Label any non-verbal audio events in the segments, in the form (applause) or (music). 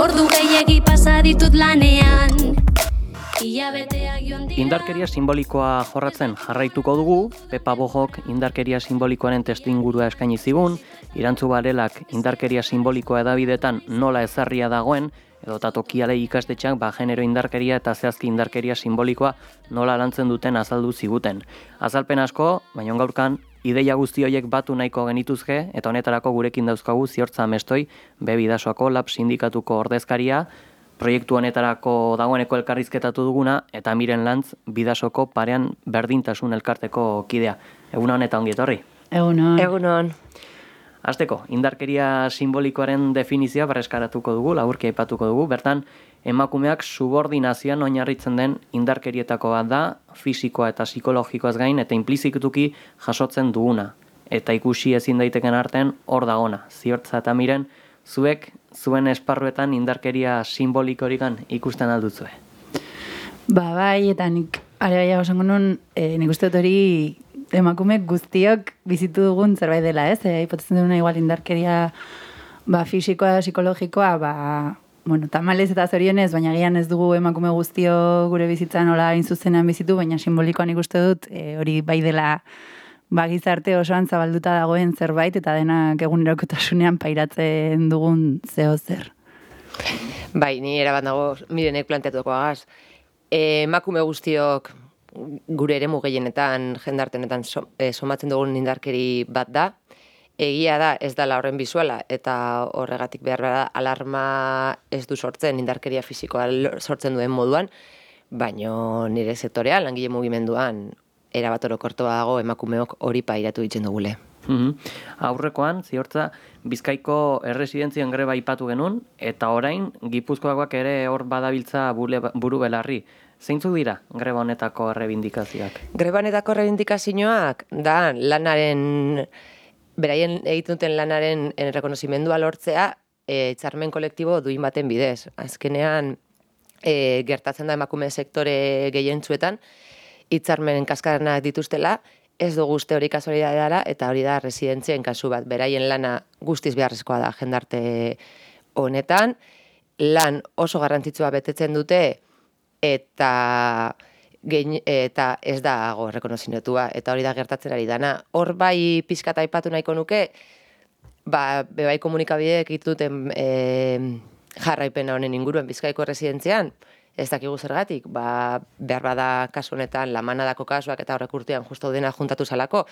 Ordu gehiegi pasa ditut lanean. Indarkeria simbolikoa jorratzen jarraituko dugu, Pepa Bojok indarkeria simbolikoaren testu ingurua eskaini zigun, irantzu barelak indarkeria simbolikoa edabidetan nola ezarria dagoen, edo tokiale ikastetxak ba genero indarkeria eta zehazki indarkeria simbolikoa nola lantzen duten azaldu ziguten. Azalpen asko, baina gaurkan, ideia guzti horiek batu nahiko genituzke, eta honetarako gurekin dauzkagu ziortza amestoi, bebidasoako lab sindikatuko ordezkaria, proiektu honetarako dagoeneko elkarrizketatu duguna, eta miren lantz, bidasoko parean berdintasun elkarteko kidea. Egun hon eta ongi etorri? Egunon. Egunon. Azteko, indarkeria simbolikoaren definizioa berreskaratuko dugu, laburki aipatuko dugu, bertan emakumeak subordinazioan oinarritzen den indarkerietako bat da, fisikoa eta psikologikoaz gain, eta implizikutuki jasotzen duguna. Eta ikusi ezin daiteken artean hor dagona. Ziortza eta miren, zuek zuen esparruetan indarkeria simbolikorikan ikusten alduzue. Ba, bai, eta nik are bai esango nun, e, nik uste dut hori emakume guztiok bizitu dugun zerbait dela, ez? E, ipotetzen duguna igual indarkeria ba, fisikoa, psikologikoa, ba, bueno, tamalez eta zorionez, baina gian ez dugu emakume guztio gure bizitzan nola zuzenean bizitu, baina simbolikoan ikuste dut e, hori bai dela ba, gizarte osoan zabalduta dagoen zerbait eta denak egunerokotasunean pairatzen dugun zeo zer. Bai, ni erabat dago mirenek planteatuko agaz. Emakume guztiok gure ere gehienetan jendartenetan so, e, somatzen dugun indarkeri bat da. Egia da ez da horren bizuala eta horregatik behar da alarma ez du sortzen indarkeria fisikoa sortzen duen moduan, baino nire sektorea langile mugimenduan erabat orokortu dago emakumeok hori pairatu ditzen dugule. Mm Aurrekoan, ziortza, Bizkaiko erresidentzien greba ipatu genuen, eta orain, Gipuzkoakoak ere hor badabiltza buru belarri. Zeintzuk dira greba honetako errebindikazioak? Greba honetako errebindikazioak da lanaren beraien egiten duten lanaren errekonozimendua lortzea e, txarmen kolektibo duin baten bidez. Azkenean e, gertatzen da emakume sektore gehientzuetan hitzarmenen kaskaranak dituztela, ez dugu uste hori kasualidadea eta hori da residentzien kasu bat. Beraien lana guztiz beharrezkoa da jendarte honetan, lan oso garrantzitsua betetzen dute, eta gein, eta ez da go rekonozinetua eta hori da gertatzen ari dana. Hor bai pizkat aipatu nahiko nuke ba bebai komunikabideek dituten e, jarraipena honen inguruen Bizkaiko residentzian ez dakigu zergatik, ba, behar bada kasu honetan, lamanadako kasuak eta horrek urtean justo dena juntatu salako,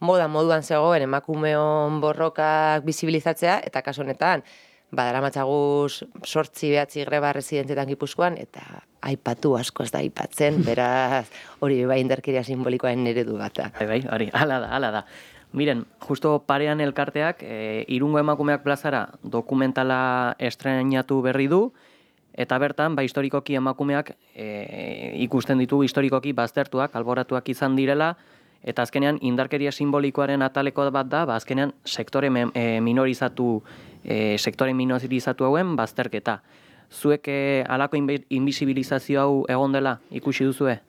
moda moduan zegoen emakumeon borrokak bizibilizatzea, eta kasu honetan, badara matxaguz sortzi behatzi greba residentetan gipuzkoan, eta aipatu asko ez da aipatzen, (laughs) beraz hori bai indarkeria simbolikoaren eredu bat Bai, bai, hori, ala da, ala da. Miren, justo parean elkarteak, e, irungo emakumeak plazara dokumentala estrenatu berri du, eta bertan, ba, historikoki emakumeak e, ikusten ditu historikoki baztertuak, alboratuak izan direla, eta azkenean indarkeria simbolikoaren ataleko bat da, ba, azkenean sektore e, minorizatu e, sektore minorizatu hauen bazterketa. Zuek e, alako invisibilizazio hau egon dela ikusi duzue?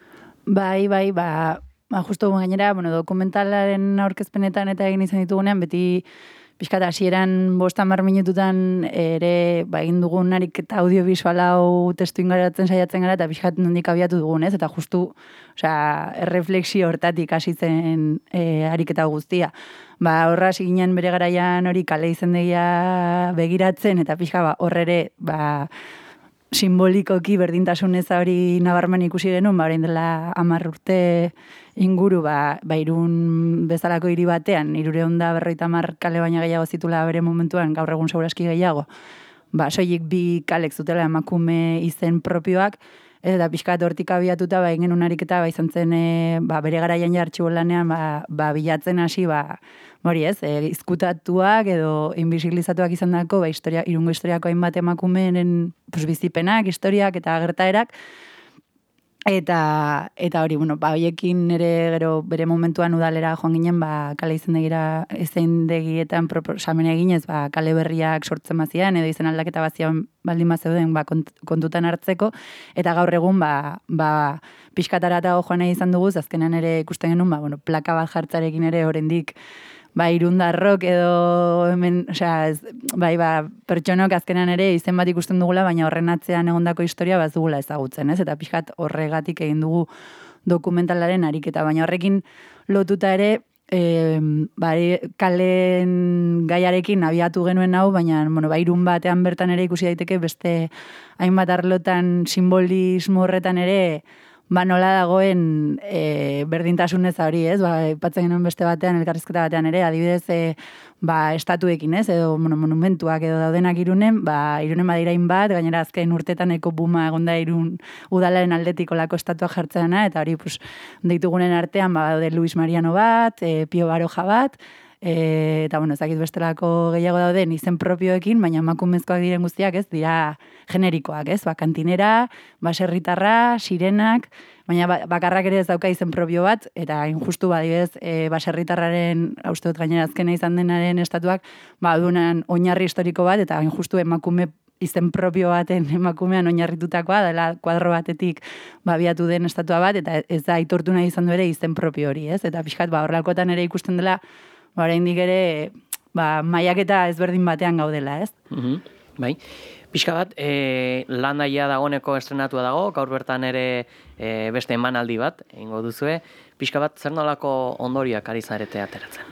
Bai, bai, ba, ba justo gainera, bueno, dokumentalaren aurkezpenetan eta egin izan ditugunean, beti pixkat hasieran bostan mar minututan ere ba, egin dugun narik eta audiovisual hau testu ingaratzen saiatzen gara eta pixkat nondik abiatu dugun, ez? Eta justu, osea, erreflexio hortatik hasi zen e, ariketa guztia. Ba, horra ginen bere garaian hori kale izendegia begiratzen eta pixka ba, horrere ba, simbolikoki berdintasun ez hori nabarmen ikusi genuen, ba, orain dela amar urte inguru, ba, ba irun bezalako hiri batean, irure onda berroita mar kale baina gehiago zitula bere momentuan, gaur egun sauraski gehiago, ba, soilik bi kalek zutela emakume izen propioak, eta pixkat hortik abiatuta, ba, ingen unariketa, ba, izan zen, e, ba, bere garaian jartxu lanean, ba, ba, bilatzen hasi, ba, Mori ez, e, izkutatuak edo invisibilizatuak izan dako, ba, historia, irungo historiako hainbat emakumeen pues, bizipenak, historiak eta gertaerak, Eta, eta hori, bueno, ba, hoiekin ere gero bere momentuan udalera joan ginen, ba, kale izendegira, izendegietan proposamen eginez, ba, kale berriak sortzen bazian, edo izen aldaketa bazian baldin bazeuden ba, kont- kontutan hartzeko, eta gaur egun, ba, ba, pixkatara eta joan nahi izan dugu, azkenan ere ikusten genuen, ba, bueno, plaka bat jartzarekin ere oraindik ba, irundarrok edo hemen, osea, bai, ba, pertsonok azkenan ere izen bat ikusten dugula, baina horren atzean egondako historia bat dugula ezagutzen, ez? Eta pixkat horregatik egin dugu dokumentalaren ariketa, baina horrekin lotuta ere, e, bari, kalen gaiarekin abiatu genuen hau, baina bueno, ba, irun batean bertan ere ikusi daiteke beste hainbat arlotan simbolismo horretan ere ba nola dagoen e, berdintasunez hori, ez? Ba, ipatzen genuen beste batean, elkarrizketa batean ere, adibidez, e, ba, estatuekin, ez? Edo bueno, monumentuak edo daudenak irunen, ba, irunen badirain bat, gainera azken urtetan eko buma egonda irun udalaren aldetik olako estatuak jartzeana, eta hori, pues, deitugunen artean, ba, daude Luis Mariano bat, e, Pio Baroja bat, E, eta bueno, ezakit bestelako gehiago dauden izen propioekin, baina emakumezkoak diren guztiak, ez, dira generikoak, ez? Ba, kantinera, baserritarra, sirenak, baina ba- bakarrak ere ez dauka izen propio bat, eta injustu badibez, e, baserritarraren, uste dut gainera azkena izan denaren estatuak, ba, dunan oinarri historiko bat, eta injustu emakume izen propio baten emakumean oinarritutakoa, dela kuadro batetik babiatu den estatua bat, eta ez da aitortu nahi izan du ere izen propio hori, ez? Eta pixkat, ba, horrelakoetan ere ikusten dela, ba, oraindik ere, ba, maiaketa ezberdin batean gaudela, ez? Mhm, Bai. Pixka bat, e, lan daia dagoeneko estrenatua dago, gaur bertan ere e, beste emanaldi bat, egingo duzue. Pixka bat, zer nolako ondoriak ari zarete ateratzen?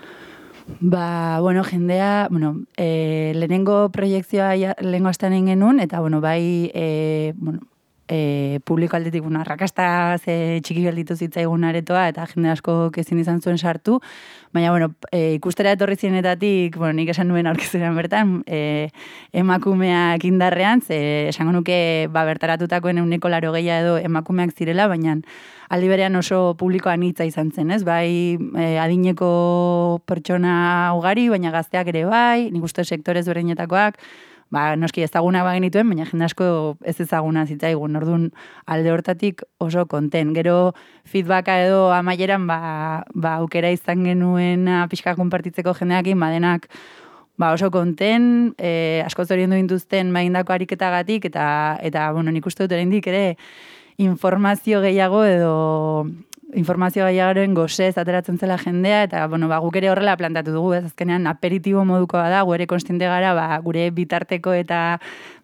Ba, bueno, jendea, bueno, e, lehenengo proiektzioa ja, lehengo astean genuen, eta, bueno, bai, e, bueno, e, publiko aldetik, bueno, arrakasta ze txiki gelditu zitzaigun aretoa, eta jende asko ezin izan zuen sartu, baina, bueno, e, ikustera etorri zienetatik, bueno, nik esan nuen aurkezuran bertan, e, emakumeak indarrean, ze esango nuke, ba, bertaratutakoen euneko laro gehiago edo emakumeak zirela, baina aldi berean oso publikoan hitza izan zen, ez? Bai, e, adineko pertsona ugari, baina gazteak ere bai, nik uste sektore ezberdinetakoak, ba, noski ezagunak ba genituen, baina jende asko ez ezaguna zitzaigun. Orduan alde hortatik oso konten. Gero feedbacka edo amaieran ba, ba aukera izan genuen pixka konpartitzeko jendeakin, badenak ba oso konten, e, asko zorion dintuzten maindako ariketagatik, eta, eta bueno, nik uste dut ere informazio gehiago edo informazio gehiagoren gozez ateratzen zela jendea, eta bueno, ba, guk ere horrela plantatu dugu, ez? Azkenean aperitibo modukoa da, gu ere konstiente gara, ba, gure bitarteko eta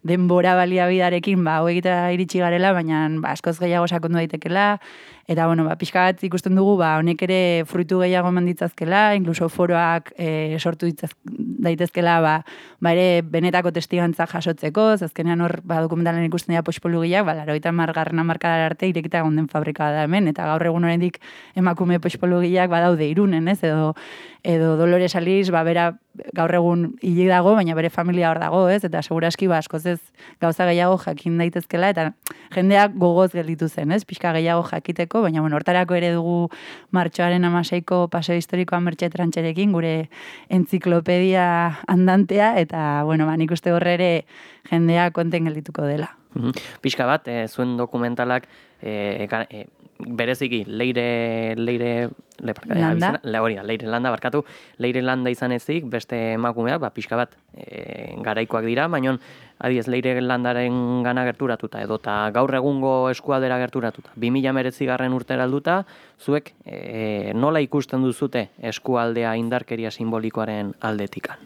denbora baliabidarekin, ba, hau egitea iritsi garela, baina ba, askoz gehiago sakondu daitekela, eta bueno, ba, pixka bat ikusten dugu, ba, honek ere fruitu gehiago eman ditzazkela, inkluso foroak e, sortu ditzaz, daitezkela, ba, ba ere benetako testigantza jasotzeko, ze azkenean hor, ba, dokumentalen ikusten dira pospolugiak, ba, laro eta margarren amarkadar arte irekita gonden fabrika da hemen, eta gaur egun oraindik emakume pospolugiak badaude irunen, ez, edo, edo Dolores Aliz, ba, bera gaur egun hili dago, baina bere familia hor dago, ez? Eta seguraski ba askoz ez gauza gehiago jakin daitezkela eta jendeak gogoz gelditu zen, ez? Pixka gehiago jakiteko, baina bueno, hortarako ere dugu martxoaren 16ko paseo historikoa mertxe trantxerekin gure entziklopedia andantea eta bueno, ba nik uste horre ere jendea konten geldituko dela. Mhm. Pixka bat, e, zuen dokumentalak e, e, bereziki leire leire le, Landa. abizena- le, hori leire landa barkatu. Leire landa izan ezik beste emakumeak ba pixka bat e, garaikoak dira baina adiez leire landaren gana gerturatuta edo ta gaur egungo eskualdera gerturatuta. 2019 garren urtera alduta zuek e, nola ikusten duzute eskualdea indarkeria simbolikoaren aldetikan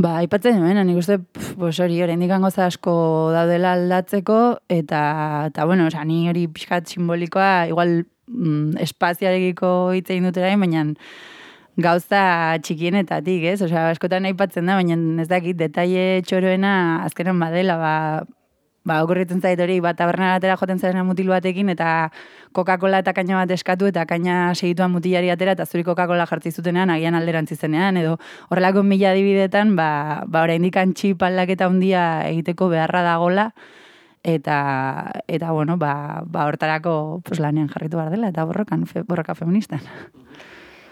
Ba, aipatzen hemen, nik uste, pues hori, oraindik gauza asko daudela aldatzeko, eta, eta bueno, oza, ni hori pixkat simbolikoa, igual mm, espaziarekiko hitz egin dut erain, baina gauza txikienetatik, ez? Osea, askotan aipatzen da, baina ez dakit, detaile txoroena azkenan badela, ba, ba, okurritzen zait hori, bat taberna atera joten zaren mutil batekin, eta Coca-Cola eta kaina bat eskatu, eta kaina segituan mutilari atera, eta zuri Coca-Cola jartzi zutenean, agian alderantzi zenean, edo horrelako mila adibidetan, ba, ba oraindik txip aldaketa handia egiteko beharra dagola, eta, eta bueno, ba, ba hortarako pues, lanean jarritu behar dela, eta borrokan, fe, borroka feministan.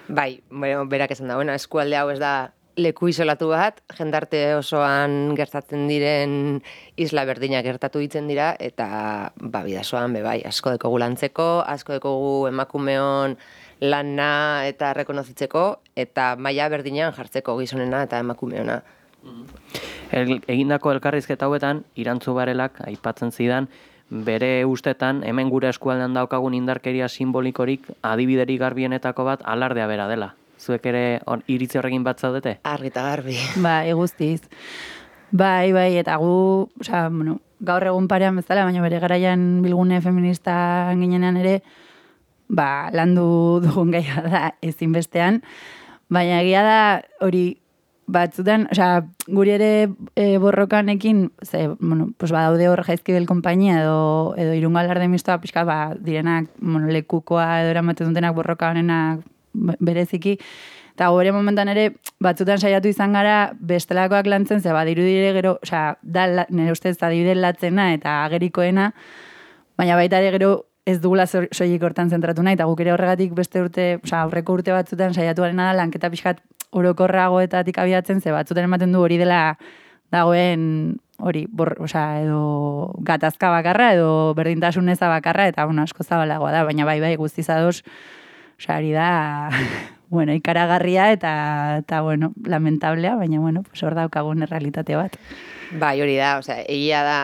Bai, bueno, berak esan da, bueno, eskualde hau ez da leku isolatu bat, jendarte osoan gertatzen diren isla berdinak gertatu ditzen dira, eta ba, bidasoan, be bai, asko dekogu lantzeko, asko dekogu emakumeon lana eta rekonozitzeko, eta maila berdinean jartzeko gizonena eta emakumeona. El, egindako elkarrizketa hauetan, irantzu barelak, aipatzen zidan, bere ustetan, hemen gure eskualdean daukagun indarkeria simbolikorik adibiderik garbienetako bat alardea bera dela. Zuek ere on, iritzi horrekin bat zaudete? Argita garbi. (laughs) Ba, eguztiz. Bai, bai, eta gu, osea, bueno, gaur egun parean bezala, baina bere garaian bilgune feminista ginenean ere, ba, landu (laughs) dugun gaia da ezinbestean, baina egia da hori batzutan, osea, guri ere e, borrokanekin, ze, bueno, pues badaude hor jaizkibel konpainia edo, edo irunga alarde mistoa pixka, ba, direnak, bueno, lekukoa edo eramaten dutenak borroka honenak bereziki, eta gore momentan ere, batzutan saiatu izan gara, bestelakoak lantzen, ze badiru dire gero, osea, da, nire ustez, adibide latzena eta agerikoena, baina baita ere gero ez dugula so- soilik hortan zentratu nahi, eta guk ere horregatik beste urte, osea, aurreko urte batzutan saiatu da, lanketa pixkat orokorragoetatik abiatzen, ze batzutan ematen du hori dela dagoen hori, bor, osea, edo gatazka bakarra, edo berdintasun eza bakarra, eta bueno, asko zabalagoa da, baina bai, bai, guztiz ados, osea, hori da, (laughs) bueno, ikaragarria eta, eta bueno, lamentablea, baina bueno, pues hor daukagun errealitate bat. Bai, hori da, osea, egia da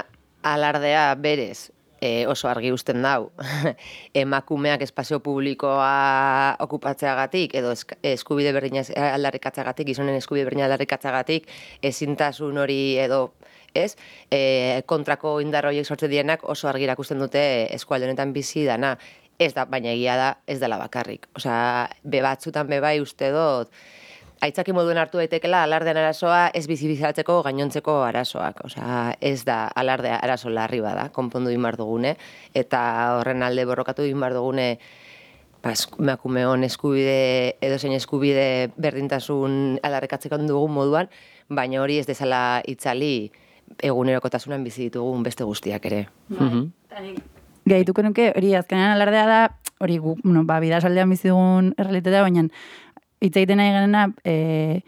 alardea berez e, oso argi usten dau. (laughs) Emakumeak espazio publikoa okupatzeagatik edo esk- eskubide berdina aldarrikatzeagatik, gizonen eskubide berdina aldarrikatzeagatik, ezintasun hori edo ez, e, kontrako indar horiek sortzen dienak oso argi irakusten dute eskualde honetan bizi dana. Ez da, baina egia da, ez dela bakarrik. Osea, be batzutan be bai uste dut, aitzaki moduen hartu daitekela alardean arazoa ez bizibizatzeko gainontzeko arazoak. Osea, ez da alardea arazo larri bada, konpondu egin behar dugune, eta horren alde borrokatu egin behar dugune ba, esku- emakumeon eskubide, edo zein eskubide berdintasun alarrekatzeko dugun moduan, baina hori ez dezala itzali egunerokotasunan bizi ditugun beste guztiak ere. Mhm. Gehituko nuke, hori azkenean alardea da, hori gu, bueno, ba, bidasaldean bizi dugun errealitatea, baina hitz egiten nahi garena, e,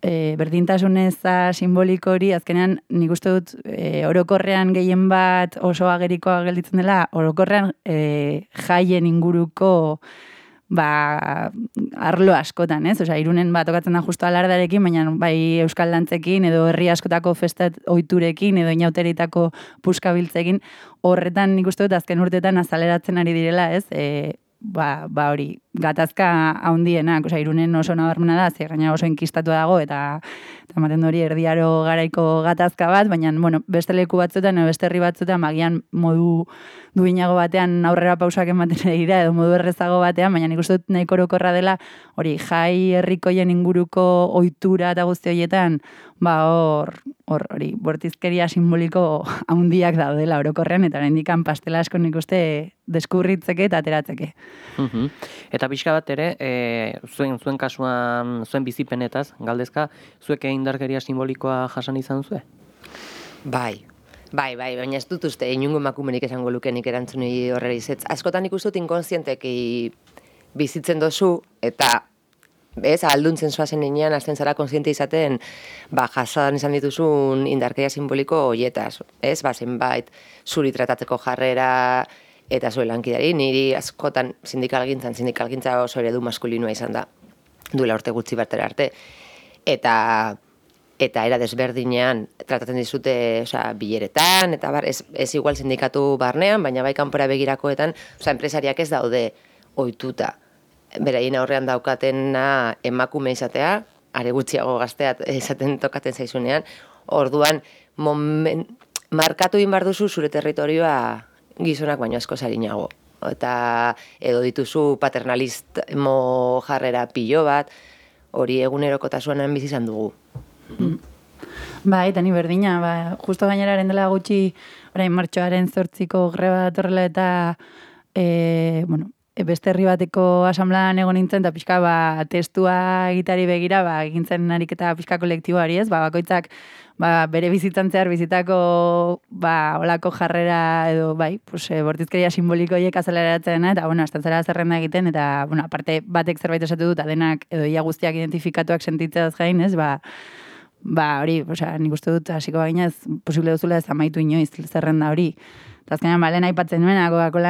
e, berdintasuneza simboliko hori, azkenean nik uste dut e, orokorrean gehien bat oso agerikoa gelditzen dela, orokorrean e, jaien inguruko ba, arlo askotan, ez? Osea, irunen bat okatzen da justo alardarekin, baina bai euskal dantzekin, edo herri askotako festat oiturekin, edo inauteritako puskabiltzekin, horretan nik uste dut azken urtetan azaleratzen ari direla, ez? E, ba, ba hori, gatazka haundienak, osea, irunen oso nabarmena da, ze gaina oso inkistatu dago, eta, ematen hori erdiaro garaiko gatazka bat, baina, bueno, beste leku batzutan, edo beste herri batzutan, magian modu duinago batean aurrera pausak ematen dira, edo modu errezago batean, baina nik uste dut nahiko orokorra dela, hori, jai herrikoien inguruko ohitura eta guzti horietan, ba hor, hor, hori, bortizkeria simboliko handiak daudela orokorrean, eta oraindikan pastela asko nik uste deskurritzeke eta ateratzeke. Mhm. Eta pixka bat ere, e, zuen, zuen kasuan, zuen bizipenetaz, galdezka, zuek indarkeria simbolikoa jasan izan zue? Bai, bai, bai, baina ez dut uste, inungo emakumenik esango lukenik erantzuni horrela izetz. Askotan ikusten dut inkonsienteki bizitzen dozu, eta ez, alduntzen zoazen inean, azten zara konsiente izaten, ba, jasadan izan dituzun indarkeria simboliko hoietaz, ez, ba, zenbait, zuri tratatzeko jarrera, eta zure lankidari, niri askotan sindikalgintzan, sindikalgintza oso eredu maskulinua izan da, duela urte gutxi bertera arte. Eta eta era desberdinean tratatzen dizute, osea, bileretan, eta bar, ez, ez igual sindikatu barnean, baina bai kanpora begirakoetan, osea, enpresariak ez daude ohituta. Beraien aurrean daukatena emakume izatea, are gutxiago gaztea esaten tokaten zaizunean, orduan momen, markatu egin behar duzu zure territorioa gizonak baino asko sarinago. Eta edo dituzu paternalismo jarrera pilo bat, hori egunerokotasunan bizi izan dugu. Bai, eta ni berdina, ba, justo gaineraren dela gutxi, orain martxoaren zortziko greba datorrela eta, e, bueno, e, beste herri bateko asamblean egon nintzen, eta pixka, ba, testua egitari begira, ba, egintzen ariketa pixka kolektiboari ez, ba, bakoitzak, ba, bere bizitzan zehar bizitako ba, olako jarrera edo bai, pues, e, bortizkeria simboliko hiek azeleratzen, eta bueno, estantzera zerrenda egiten, eta bueno, aparte batek zerbait esatu dut, denak edo ia guztiak identifikatuak sentitzeaz gain, ez, ba, ba, hori, osea, nik uste dut, hasiko baina ez, posible duzula ez amaitu inoiz zerrenda hori. Eta azkenean, balen aipatzen nuen, coca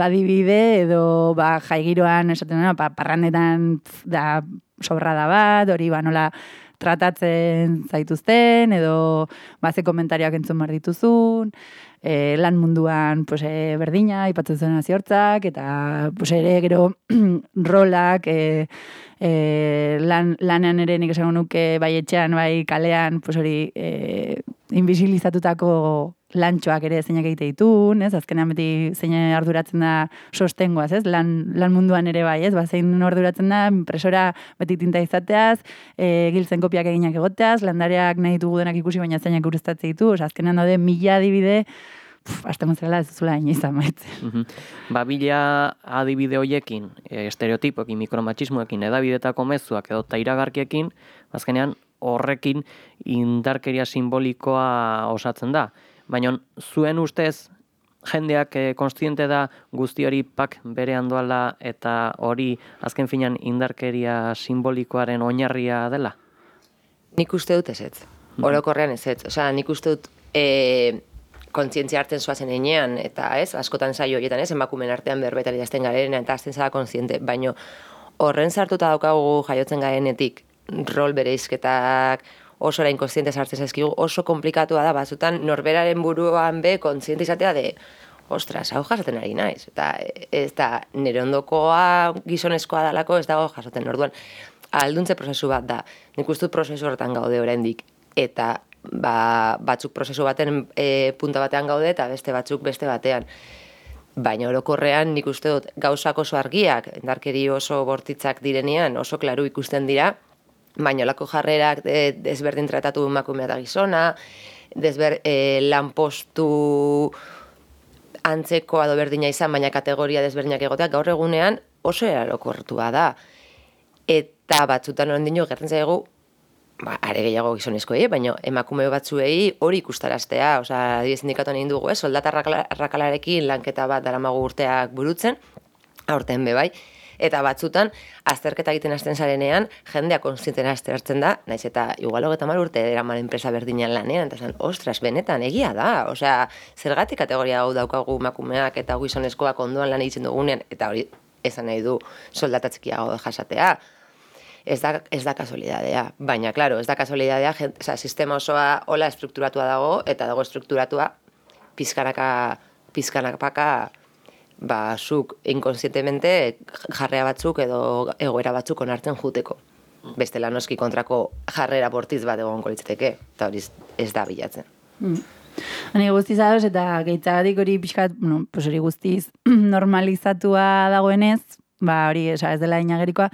badibide, (laughs) edo ba, jaigiroan, esaten nuen, pa, parrandetan da sobra da bat, hori ba, nola tratatzen zaituzten, edo ba, ze komentarioak entzun bar dituzun, e, lan munduan pues, e, berdina, ipatzen zuen aziortzak, eta pues, ere gero (clears throat) rolak, e, e, lan, lanean ere nik esan nuke bai etxean, bai kalean, pues, hori e, invisibilizatutako lantxoak ere zeinak egite ditun, ez? Azkenean beti zein arduratzen da sostengoaz, ez? Lan, lan munduan ere bai, ez? Ba, zein arduratzen da, impresora beti tinta izateaz, e, giltzen kopiak eginak egoteaz, landareak nahi dugu denak ikusi, baina zeinak ureztatze ditu, oza, azkenean daude mila adibide, Aste mozela ez zula inoiz amaitzen. Ba, bila adibide hoiekin, e, estereotipoekin, mikromachismoekin, edabidetako mezuak edo iragarkiekin, azkenean horrekin indarkeria simbolikoa osatzen da baina zuen ustez jendeak e, konstiente da guzti hori pak bere handoala eta hori azken finan indarkeria simbolikoaren oinarria dela? Nik uste dut ez ez. Mhm. Orokorrean ez ez. Osea, nik uste dut e, kontzientzia hartzen zuazen enean, eta ez, askotan saio horietan ez, emakumen artean berbetari dazten garen, eta azten zara kontziente, baino horren sartuta daukagu jaiotzen garenetik, rol bereizketak, oso orain kontziente sartzen zaizkigu, oso komplikatua da, batzutan norberaren buruan be kontziente izatea de, ostras, hau jasaten ari naiz. Eta ez da, nire ondokoa gizonezkoa dalako, ez dago jasaten orduan. Alduntze prozesu bat da, nik uste prozesu horretan gaude oraindik eta ba, batzuk prozesu baten e, punta batean gaude eta beste batzuk beste batean. Baina orokorrean nik uste dut gauzak oso argiak, endarkeri oso bortitzak direnean, oso klaru ikusten dira, baina lako jarrerak de, desberdin tratatu emakumea da gizona, desber, e, lanpostu antzeko ado berdina izan, baina kategoria desberdinak egotea, gaur egunean oso erarokortua da. Eta batzutan hori dino, gertzen zaigu, ba, are gehiago gizonezkoei, baina emakume batzuei hori ikustaraztea, osea, die sindikatu egin dugu, eh? soldata rakalarekin lanketa bat daramagu urteak burutzen, aurten be bai, eta batzutan azterketa egiten hasten zarenean jendea konstienten aztertzen da, naiz eta igual hogeta mal urte eraman enpresa berdinean lanean, eta zan, ostras, benetan, egia da, osea, zergatik kategoria hau daukagu makumeak eta guizonezkoak ondoan lan egiten dugunean, eta hori esan nahi du soldatatzikiago jasatea, ez da, ez da kasualidadea. Baina, klaro, ez da kasualidadea, oza, sistema osoa hola estrukturatua dago, eta dago estrukturatua pizkanaka, pizkanaka ba, zuk inkonsientemente jarrea batzuk edo egoera batzuk onartzen juteko. Beste lanoski kontrako jarrera bortiz bat egon kolitzateke, eta hori ez da bilatzen. Mm. Hani guztiz ados, eta gaitzagatik hori pixkat, bueno, pues hori guztiz (clears throat) normalizatua dagoenez, ba hori, esa, ez dela inagerikoa,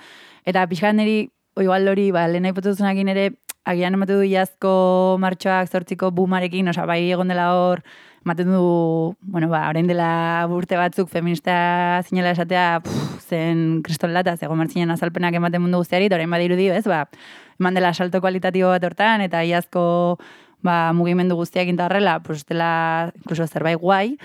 eta pixkat niri, igual hori, ba, lehen ere, agian emate du iazko martxoak zortziko bumarekin, osa, bai egon dela hor, ematen du, bueno, ba, orain dela burte batzuk feminista zinela esatea pff, zen kriston lata, zego martzinen azalpenak ematen mundu guztiari, orain badiru dio, ez, ba, eman dela salto kualitatibo bat hortan, eta iazko ba, mugimendu guztiak intarrela, pues, dela, incluso zerbait guai,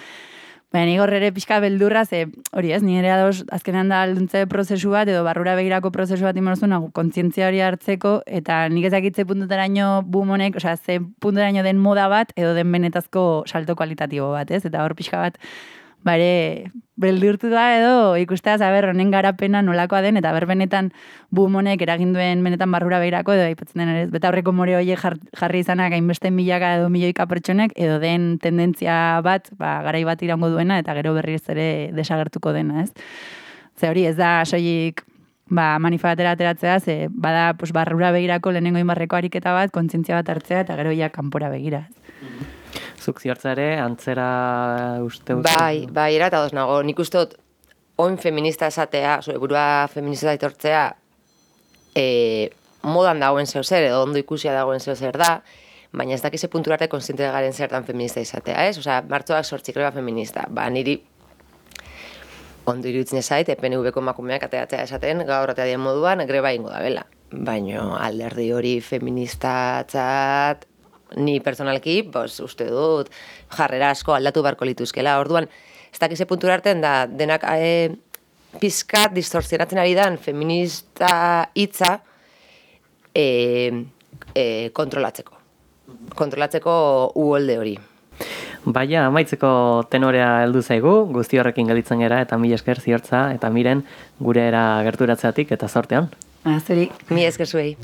Baina nik horre ere pixka beldurra, ze hori ez, nire ados azkenean da alduntze prozesu bat, edo barrura begirako prozesu bat imorozuna, kontzientzia hori hartzeko, eta nik ezakitze puntuteraino bumonek, osea, ze puntuteraino den moda bat, edo den benetazko salto kualitatibo bat, ez? Eta hor pixka bat, bare, beldurtu da edo ikustea zaber honen garapena nolakoa den eta ber benetan boom honek eraginduen benetan barrura beirako edo aipatzen den ere. Beta horreko more hoe jarri izanak hainbeste milaka edo milioika pertsonek edo den tendentzia bat ba garai bat irango duena eta gero berriz ere desagertuko dena ez? Ze hori ez da soilik ba manifatera ateratzea ze bada pues barrura begirako lehenengo inbarreko ariketa bat kontzientzia bat hartzea eta gero ja kanpora begira zuk ziartzare, antzera uste Bai, bai, era eta nago, nik uste dut, oin feminista esatea, zure burua feminista daitortzea, e, modan dagoen zeu zer, edo ondo ikusia dagoen zeu zer da, baina ez dakize puntu arte konstiente garen zertan feminista izatea, ez? Osea, martzoak sortzik greba feminista, ba, niri ondo iruditzen ezait, EPNV-ko emakumeak ateatzea esaten, gaur atea dien moduan, greba ingo da bela. baino alderdi hori feministatzat ni personalki, pues, uste dut, jarrera asko aldatu beharko lituzkela. Orduan, ez dakize puntura artean da, denak e, pizkat distorzionatzen ari dan feminista hitza e, e, kontrolatzeko. Kontrolatzeko uholde hori. Baina, amaitzeko tenorea heldu zaigu, guzti horrekin gelditzen gera, eta mila esker ziortza, eta miren gure era gerturatzeatik, eta sortean. Azeri. Mi esker zuei.